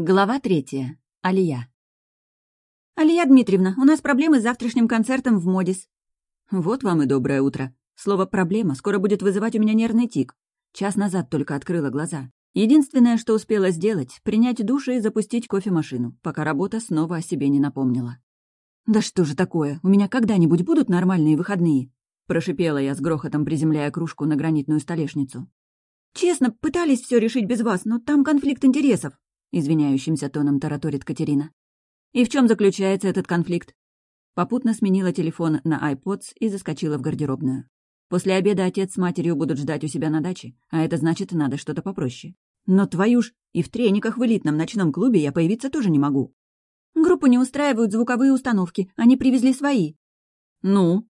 Глава третья. Алия. «Алия Дмитриевна, у нас проблемы с завтрашним концертом в Модис». «Вот вам и доброе утро. Слово «проблема» скоро будет вызывать у меня нервный тик. Час назад только открыла глаза. Единственное, что успела сделать — принять душ и запустить кофемашину, пока работа снова о себе не напомнила. «Да что же такое? У меня когда-нибудь будут нормальные выходные?» Прошипела я с грохотом, приземляя кружку на гранитную столешницу. «Честно, пытались все решить без вас, но там конфликт интересов», — извиняющимся тоном тараторит Катерина. «И в чем заключается этот конфликт?» Попутно сменила телефон на iPods и заскочила в гардеробную. После обеда отец с матерью будут ждать у себя на даче, а это значит, надо что-то попроще. Но твою ж, и в трениках в элитном ночном клубе я появиться тоже не могу. Группу не устраивают звуковые установки, они привезли свои. Ну?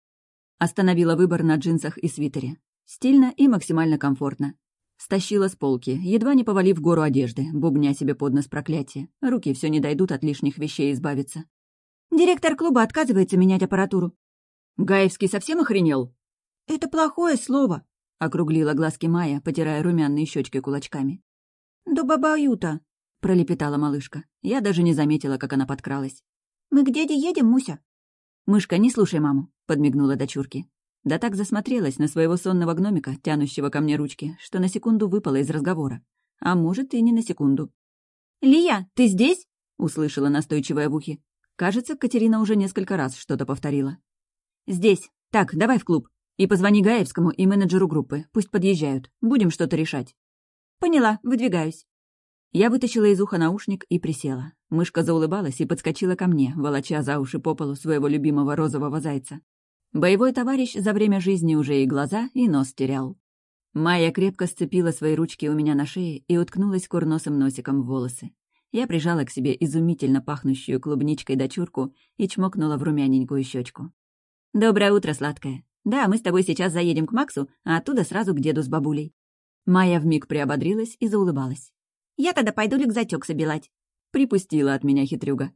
Остановила выбор на джинсах и свитере. Стильно и максимально комфортно. Стащила с полки, едва не повалив гору одежды, бубня себе под нос проклятие. Руки все не дойдут от лишних вещей избавиться. «Директор клуба отказывается менять аппаратуру». «Гаевский совсем охренел?» «Это плохое слово», — округлила глазки Майя, потирая румяные щечки кулачками. «Да бабаюта», — пролепетала малышка. Я даже не заметила, как она подкралась. «Мы к дяде едем, Муся?» «Мышка, не слушай маму», — подмигнула дочурке. Да так засмотрелась на своего сонного гномика, тянущего ко мне ручки, что на секунду выпала из разговора. А может, и не на секунду. «Лия, ты здесь?» — услышала настойчивая в ухе. Кажется, Катерина уже несколько раз что-то повторила. «Здесь. Так, давай в клуб. И позвони Гаевскому и менеджеру группы. Пусть подъезжают. Будем что-то решать». «Поняла. Выдвигаюсь». Я вытащила из уха наушник и присела. Мышка заулыбалась и подскочила ко мне, волоча за уши по полу своего любимого розового зайца. Боевой товарищ за время жизни уже и глаза, и нос терял. Майя крепко сцепила свои ручки у меня на шее и уткнулась курносым носиком в волосы. Я прижала к себе изумительно пахнущую клубничкой дочурку и чмокнула в румяненькую щечку. «Доброе утро, сладкая. Да, мы с тобой сейчас заедем к Максу, а оттуда сразу к деду с бабулей». Майя вмиг приободрилась и заулыбалась. «Я тогда пойду ликзатёк собирать», — припустила от меня хитрюга.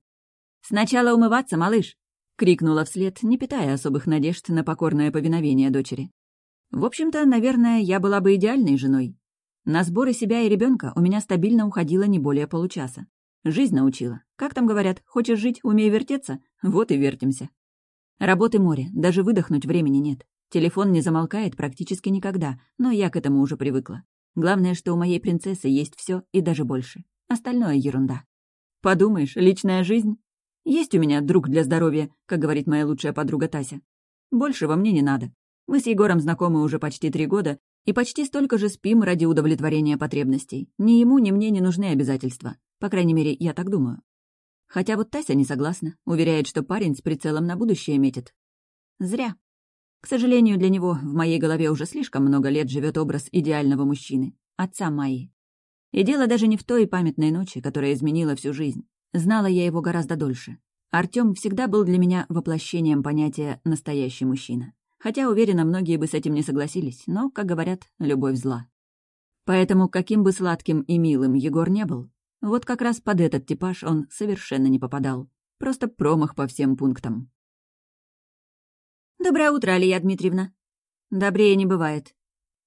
«Сначала умываться, малыш», — крикнула вслед, не питая особых надежд на покорное повиновение дочери. В общем-то, наверное, я была бы идеальной женой. На сборы себя и ребенка у меня стабильно уходило не более получаса. Жизнь научила. Как там говорят, хочешь жить, умей вертеться? Вот и вертимся. Работы море, даже выдохнуть времени нет. Телефон не замолкает практически никогда, но я к этому уже привыкла. Главное, что у моей принцессы есть все и даже больше. Остальное — ерунда. Подумаешь, личная жизнь? Есть у меня друг для здоровья, как говорит моя лучшая подруга Тася. Больше во мне не надо. Мы с Егором знакомы уже почти три года и почти столько же спим ради удовлетворения потребностей. Ни ему, ни мне не нужны обязательства. По крайней мере, я так думаю. Хотя вот Тася не согласна, уверяет, что парень с прицелом на будущее метит. Зря. К сожалению, для него в моей голове уже слишком много лет живет образ идеального мужчины, отца Майи. И дело даже не в той памятной ночи, которая изменила всю жизнь. Знала я его гораздо дольше. Артём всегда был для меня воплощением понятия «настоящий мужчина». Хотя, уверена, многие бы с этим не согласились, но, как говорят, любовь зла. Поэтому, каким бы сладким и милым Егор не был, вот как раз под этот типаж он совершенно не попадал. Просто промах по всем пунктам. «Доброе утро, Алия Дмитриевна!» «Добрее не бывает».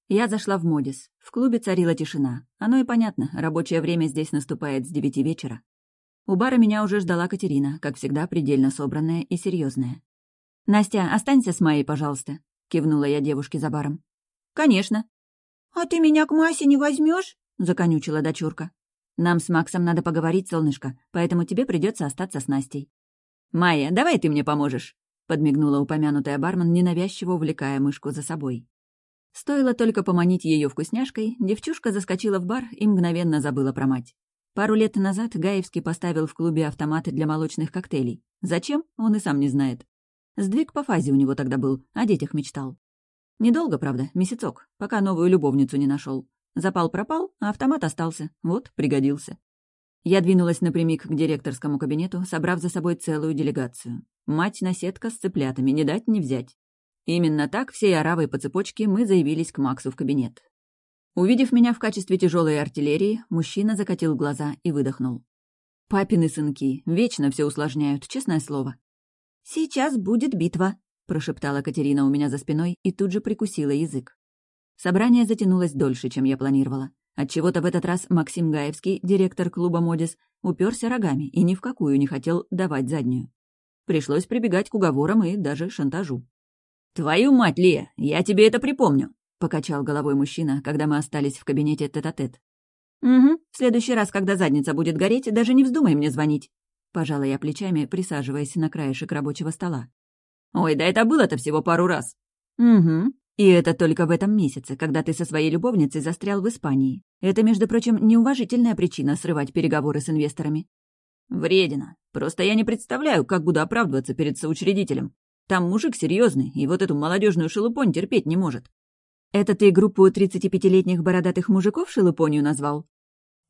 Я зашла в Модис. В клубе царила тишина. Оно и понятно, рабочее время здесь наступает с девяти вечера. У бара меня уже ждала Катерина, как всегда, предельно собранная и серьезная. «Настя, останься с Майей, пожалуйста», — кивнула я девушке за баром. «Конечно». «А ты меня к Масе не возьмешь? законючила дочурка. «Нам с Максом надо поговорить, солнышко, поэтому тебе придется остаться с Настей». «Майя, давай ты мне поможешь», — подмигнула упомянутая бармен, ненавязчиво увлекая мышку за собой. Стоило только поманить ее вкусняшкой, девчушка заскочила в бар и мгновенно забыла про мать. Пару лет назад Гаевский поставил в клубе автоматы для молочных коктейлей. Зачем, он и сам не знает. Сдвиг по фазе у него тогда был, о детях мечтал. Недолго, правда, месяцок, пока новую любовницу не нашел. Запал-пропал, а автомат остался. Вот, пригодился. Я двинулась напрямик к директорскому кабинету, собрав за собой целую делегацию. Мать-наседка с цыплятами, не дать не взять. Именно так, всей оравой по цепочке, мы заявились к Максу в кабинет. Увидев меня в качестве тяжелой артиллерии, мужчина закатил глаза и выдохнул. «Папины сынки, вечно все усложняют, честное слово». «Сейчас будет битва», — прошептала Катерина у меня за спиной и тут же прикусила язык. Собрание затянулось дольше, чем я планировала. Отчего-то в этот раз Максим Гаевский, директор клуба «Модис», уперся рогами и ни в какую не хотел давать заднюю. Пришлось прибегать к уговорам и даже шантажу. «Твою мать, Лия, я тебе это припомню!» — покачал головой мужчина, когда мы остались в кабинете тет-а-тет. -тет. «Угу, в следующий раз, когда задница будет гореть, даже не вздумай мне звонить», — пожала я плечами, присаживаясь на краешек рабочего стола. «Ой, да это было-то всего пару раз». «Угу, и это только в этом месяце, когда ты со своей любовницей застрял в Испании. Это, между прочим, неуважительная причина срывать переговоры с инвесторами. Вредина. Просто я не представляю, как буду оправдываться перед соучредителем. Там мужик серьезный, и вот эту молодежную шелупонь терпеть не может. Это ты группу 35-летних бородатых мужиков шелупонью назвал?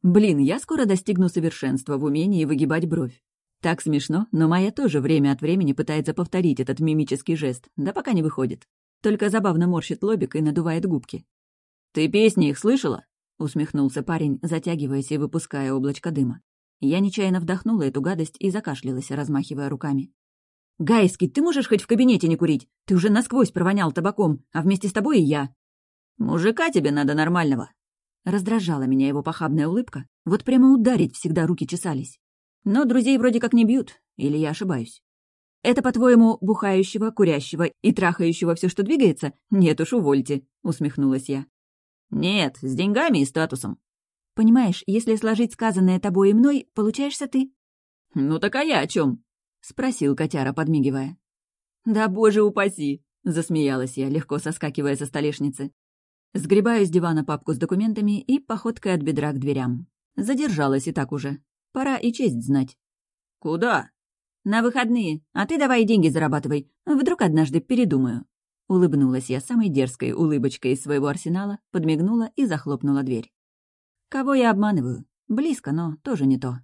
Блин, я скоро достигну совершенства в умении выгибать бровь. Так смешно, но Майя тоже время от времени пытается повторить этот мимический жест, да пока не выходит. Только забавно морщит лобик и надувает губки. «Ты песни их слышала?» — усмехнулся парень, затягиваясь и выпуская облачко дыма. Я нечаянно вдохнула эту гадость и закашлялась, размахивая руками. «Гайский, ты можешь хоть в кабинете не курить? Ты уже насквозь провонял табаком, а вместе с тобой и я». «Мужика тебе надо нормального». Раздражала меня его похабная улыбка. Вот прямо ударить всегда руки чесались. Но друзей вроде как не бьют, или я ошибаюсь? Это, по-твоему, бухающего, курящего и трахающего все, что двигается? Нет уж, увольте», — усмехнулась я. «Нет, с деньгами и статусом». «Понимаешь, если сложить сказанное тобой и мной, получаешься ты». «Ну так а я о чем? спросил котяра, подмигивая. «Да боже упаси!» — засмеялась я, легко соскакивая со столешницы. Сгребаю с дивана папку с документами и походкой от бедра к дверям. Задержалась и так уже. Пора и честь знать. «Куда?» «На выходные. А ты давай деньги зарабатывай. Вдруг однажды передумаю». Улыбнулась я самой дерзкой улыбочкой из своего арсенала, подмигнула и захлопнула дверь. Кого я обманываю? Близко, но тоже не то.